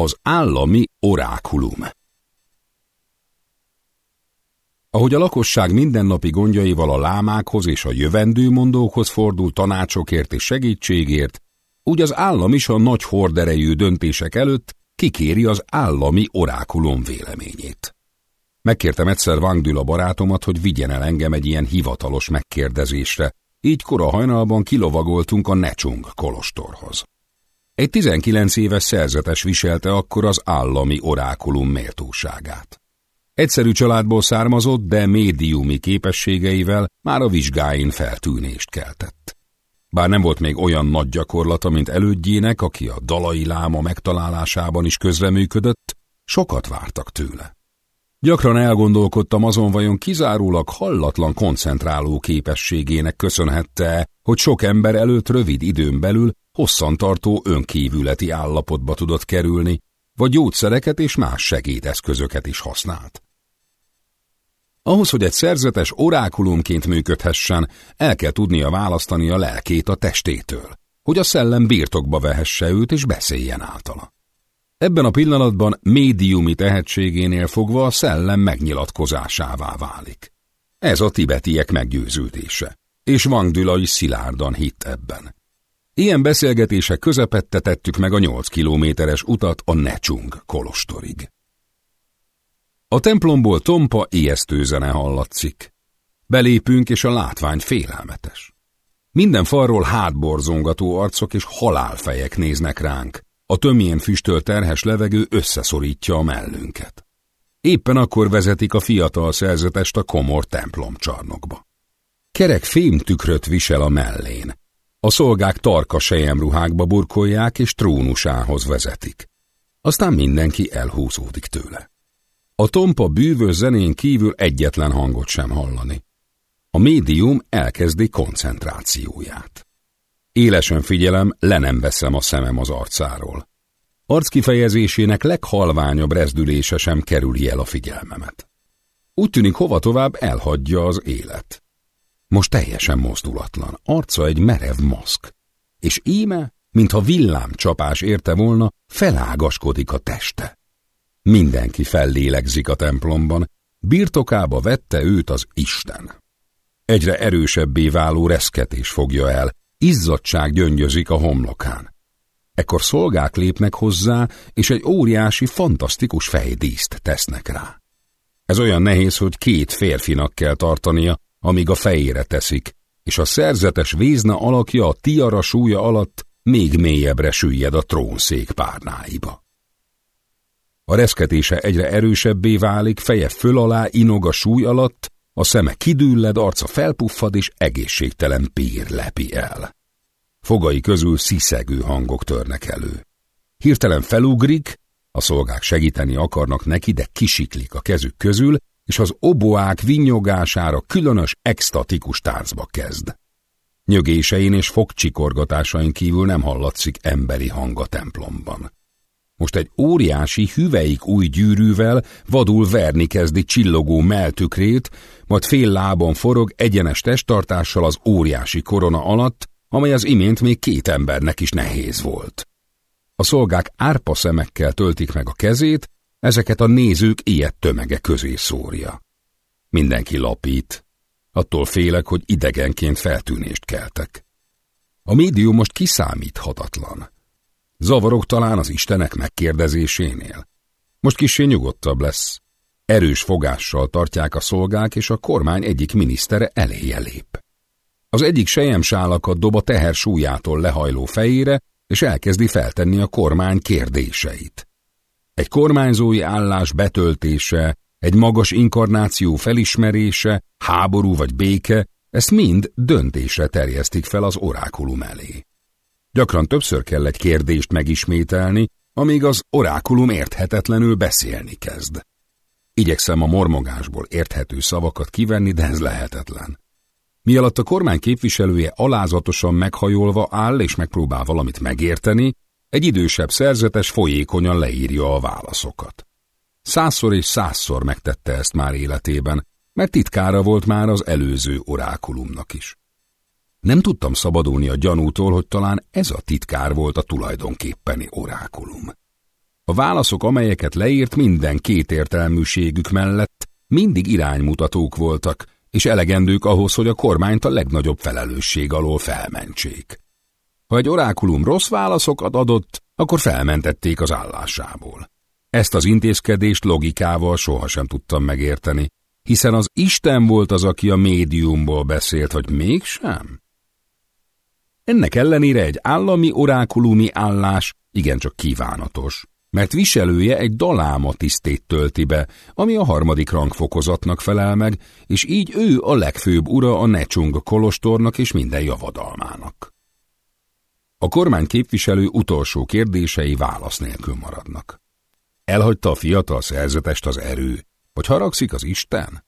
Az állami orákulum Ahogy a lakosság mindennapi gondjaival a lámákhoz és a jövendőmondókhoz fordul tanácsokért és segítségért, úgy az állam is a nagy horderejű döntések előtt kikéri az állami orákulum véleményét. Megkértem egyszer Wangdül a barátomat, hogy vigyen el engem egy ilyen hivatalos megkérdezésre, így kora hajnalban kilovagoltunk a Necsung kolostorhoz. Egy 19 éves szerzetes viselte akkor az állami orákulum méltóságát. Egyszerű családból származott, de médiumi képességeivel már a vizsgáin feltűnést keltett. Bár nem volt még olyan nagy gyakorlata, mint elődjének, aki a dalai láma megtalálásában is közreműködött, sokat vártak tőle. Gyakran elgondolkodtam azon, vajon kizárólag hallatlan koncentráló képességének köszönhette, hogy sok ember előtt rövid időn belül hosszantartó önkívületi állapotba tudott kerülni, vagy gyógyszereket és más segédeszközöket is használt. Ahhoz, hogy egy szerzetes orákulumként működhessen, el kell tudnia választani a lelkét a testétől, hogy a szellem birtokba vehesse őt és beszéljen általa. Ebben a pillanatban médiumi tehetségénél fogva a szellem megnyilatkozásává válik. Ez a tibetiek meggyőződése, és Wang Dula is szilárdan hitt ebben. Ilyen beszélgetések közepette tettük meg a nyolc kilométeres utat a Nechung kolostorig. A templomból tompa ijesztő zene hallatszik. Belépünk, és a látvány félelmetes. Minden falról hátborzongató arcok és halálfejek néznek ránk. A tömjén füstöl terhes levegő összeszorítja a mellünket. Éppen akkor vezetik a fiatal szerzetest a komor templomcsarnokba. Kerek fém tükröt visel a mellén. A szolgák tarka sejemruhákba burkolják és trónusához vezetik. Aztán mindenki elhúzódik tőle. A tompa bűvös zenén kívül egyetlen hangot sem hallani. A médium elkezdi koncentrációját. Élesen figyelem, le nem veszem a szemem az arcáról. Arckifejezésének leghalványabb rezdülése sem kerüli el a figyelmemet. Úgy tűnik, hova tovább elhagyja az élet. Most teljesen mozdulatlan, arca egy merev maszk, és íme, mintha villámcsapás érte volna, felágaskodik a teste. Mindenki fellélegzik a templomban, birtokába vette őt az Isten. Egyre erősebbé váló reszketés fogja el, izzadság gyöngyözik a homlokán. Ekkor szolgák lépnek hozzá, és egy óriási, fantasztikus fejdíszt tesznek rá. Ez olyan nehéz, hogy két férfinak kell tartania, amíg a fejére teszik, és a szerzetes vízna alakja a tiara súlya alatt még mélyebbre süllyed a trónszék párnáiba. A reszketése egyre erősebbé válik, feje föl alá inog a súly alatt, a szeme kidülled, arca felpuffad és egészségtelen pír lepi el. Fogai közül sziszegő hangok törnek elő. Hirtelen felugrik, a szolgák segíteni akarnak neki, de kisiklik a kezük közül, és az oboák vinyogására különös, extatikus táncba kezd. Nyögésein és fogcsikorgatásain kívül nem hallatszik emberi hang a templomban. Most egy óriási, hüveik új gyűrűvel vadul verni kezdi csillogó meltükrét, majd fél lábon forog egyenes testtartással az óriási korona alatt, amely az imént még két embernek is nehéz volt. A szolgák árpa szemekkel töltik meg a kezét, ezeket a nézők ilyet tömege közé szórja. Mindenki lapít. Attól félek, hogy idegenként feltűnést keltek. A médium most kiszámíthatatlan. Zavarok talán az istenek megkérdezésénél. Most kissé nyugodtabb lesz. Erős fogással tartják a szolgák, és a kormány egyik minisztere eléje lép. Az egyik sejemsálakat dob a teher súlyától lehajló fejére, és elkezdi feltenni a kormány kérdéseit. Egy kormányzói állás betöltése, egy magas inkarnáció felismerése, háború vagy béke, ezt mind döntésre terjesztik fel az orákulum elé. Gyakran többször kell egy kérdést megismételni, amíg az orákulum érthetetlenül beszélni kezd. Igyekszem a mormogásból érthető szavakat kivenni, de ez lehetetlen. Mi alatt a kormány képviselője alázatosan meghajolva áll és megpróbál valamit megérteni, egy idősebb szerzetes folyékonyan leírja a válaszokat. Százszor és százszor megtette ezt már életében, mert titkára volt már az előző orákulumnak is. Nem tudtam szabadulni a gyanútól, hogy talán ez a titkár volt a tulajdonképpeni orákulum. A válaszok, amelyeket leírt minden kétértelműségük mellett mindig iránymutatók voltak, és elegendők ahhoz, hogy a kormányt a legnagyobb felelősség alól felmentsék. Ha egy orákulum rossz válaszokat adott, akkor felmentették az állásából. Ezt az intézkedést logikával sohasem tudtam megérteni, hiszen az Isten volt az, aki a médiumból beszélt, hogy mégsem? Ennek ellenére egy állami orákulumi állás igencsak kívánatos, mert viselője egy daláma tisztét tölti be, ami a harmadik rangfokozatnak felel meg, és így ő a legfőbb ura a Necsung kolostornak és minden javadalmának. A kormány képviselő utolsó kérdései válasz nélkül maradnak. Elhagyta a fiatal szerzetest az erő, vagy haragszik az Isten?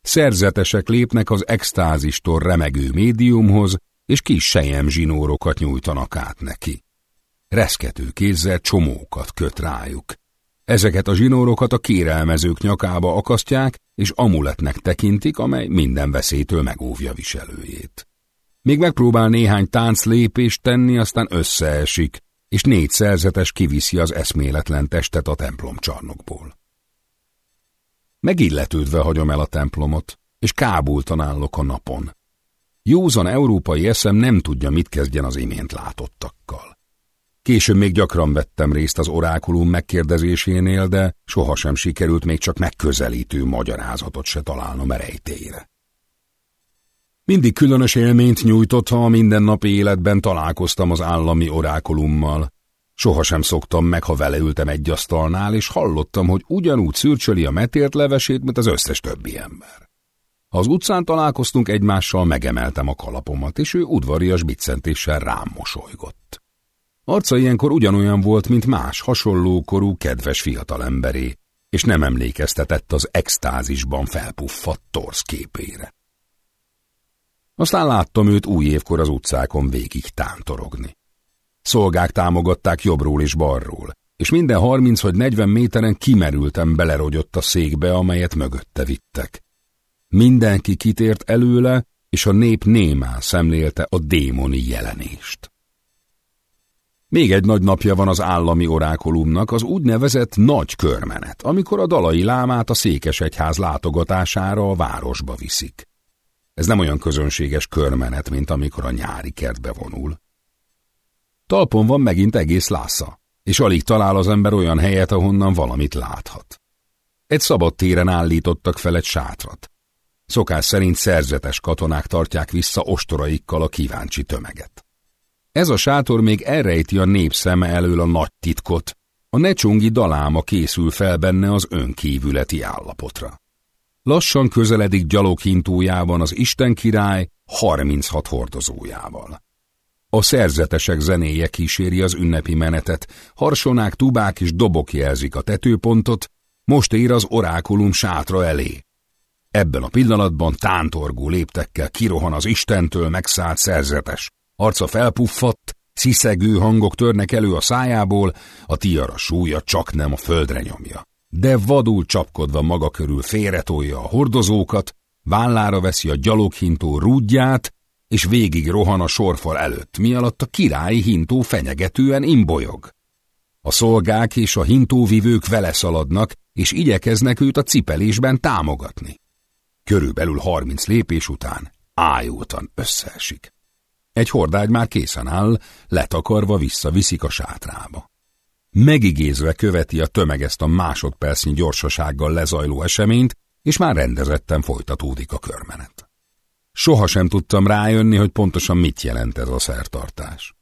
Szerzetesek lépnek az extázistól remegő médiumhoz, és kis sejem zsinórokat nyújtanak át neki. Reszkető kézzel csomókat köt rájuk. Ezeket a zsinórokat a kérelmezők nyakába akasztják, és amuletnek tekintik, amely minden veszélytől megóvja viselőjét. Még megpróbál néhány tánc lépést tenni, aztán összeesik, és négy szerzetes kiviszi az eszméletlen testet a templom csarnokból. Megilletődve hagyom el a templomot, és kábultan állok a napon. Józan európai eszem nem tudja, mit kezdjen az imént látottakkal. Később még gyakran vettem részt az orákulum megkérdezésénél, de sohasem sikerült még csak megközelítő magyarázatot se találnom erejtéire. Mindig különös élményt nyújtott, ha a mindennapi életben találkoztam az állami orákulummal. Sohasem szoktam meg, ha vele ültem egy asztalnál, és hallottam, hogy ugyanúgy szürcsöli a metért levesét, mint az összes többi ember. Az utcán találkoztunk egymással, megemeltem a kalapomat, és ő udvarias biccentéssel rám mosolygott. Arca ilyenkor ugyanolyan volt, mint más hasonlókorú, kedves fiatalemberé, és nem emlékeztetett az extázisban felpuffadt torsz képére. Aztán láttam őt új évkor az utcákon végig tántorogni. Szolgák támogatták jobbról és balról, és minden harminc vagy negyven méteren kimerültem belerogyott a székbe, amelyet mögötte vittek. Mindenki kitért előle, és a nép némán szemlélte a démoni jelenést. Még egy nagy napja van az állami orákulumnak, az úgynevezett nagy körmenet, amikor a dalai lámát a székesegyház látogatására a városba viszik. Ez nem olyan közönséges körmenet, mint amikor a nyári kertbe vonul. Talpon van megint egész lásza, és alig talál az ember olyan helyet, ahonnan valamit láthat. Egy szabad téren állítottak fel egy sátrat. Szokás szerint szerzetes katonák tartják vissza ostoraikkal a kíváncsi tömeget. Ez a sátor még elrejti a nép szeme elől a nagy titkot, a necsungi daláma készül fel benne az önkívületi állapotra. Lassan közeledik gyaloghintójában az Isten király 36 hordozójával. A szerzetesek zenéje kíséri az ünnepi menetet, harsonák, tubák és dobok jelzik a tetőpontot, most ér az orákulum sátra elé. Ebben a pillanatban tántorgó léptekkel kirohan az Istentől megszállt szerzetes. Arca felpuffadt, sziszegő hangok törnek elő a szájából, a tiara súlya csak nem a földre nyomja de vadul csapkodva maga körül félretolja a hordozókat, vállára veszi a gyaloghintó rúdját, és végig rohan a sorfal előtt, mi alatt a királyi hintó fenyegetően imbolyog. A szolgák és a hintóvivők vele szaladnak, és igyekeznek őt a cipelésben támogatni. Körülbelül harminc lépés után ájultan összeesik. Egy hordágy már készen áll, letakarva visszaviszik a sátrába. Megigézve követi a tömeg ezt a másodpercnyi gyorsasággal lezajló eseményt, és már rendezetten folytatódik a körmenet. Soha sem tudtam rájönni, hogy pontosan mit jelent ez a szertartás.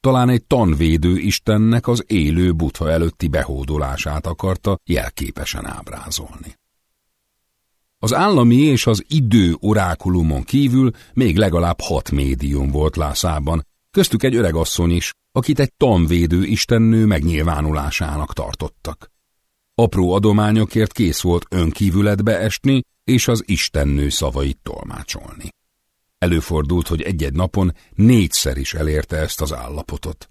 Talán egy tanvédő istennek az élő butha előtti behódolását akarta jelképesen ábrázolni. Az állami és az idő orákulumon kívül még legalább hat médium volt Lászában, köztük egy öreg asszony is, akit egy tanvédő istennő megnyilvánulásának tartottak. Apró adományokért kész volt önkívületbe esni, és az istennő szavait tolmácsolni. Előfordult, hogy egy-egy napon négyszer is elérte ezt az állapotot.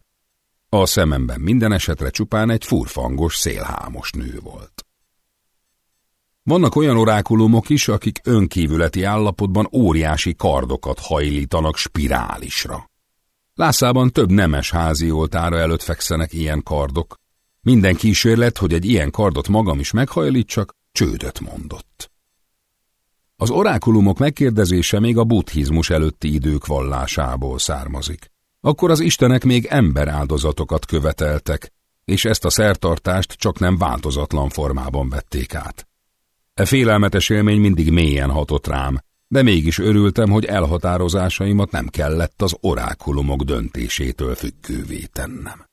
A szememben minden esetre csupán egy furfangos, szélhámos nő volt. Vannak olyan orákulumok is, akik önkívületi állapotban óriási kardokat hajlítanak spirálisra. Lászában több nemes házi oltára előtt fekszenek ilyen kardok. Minden kísérlet, hogy egy ilyen kardot magam is meghajlítsak, csődöt mondott. Az orákulumok megkérdezése még a buddhizmus előtti idők vallásából származik. Akkor az istenek még ember áldozatokat követeltek, és ezt a szertartást csak nem változatlan formában vették át. E félelmetes élmény mindig mélyen hatott rám, de mégis örültem, hogy elhatározásaimat nem kellett az orákulumok döntésétől függővé tennem.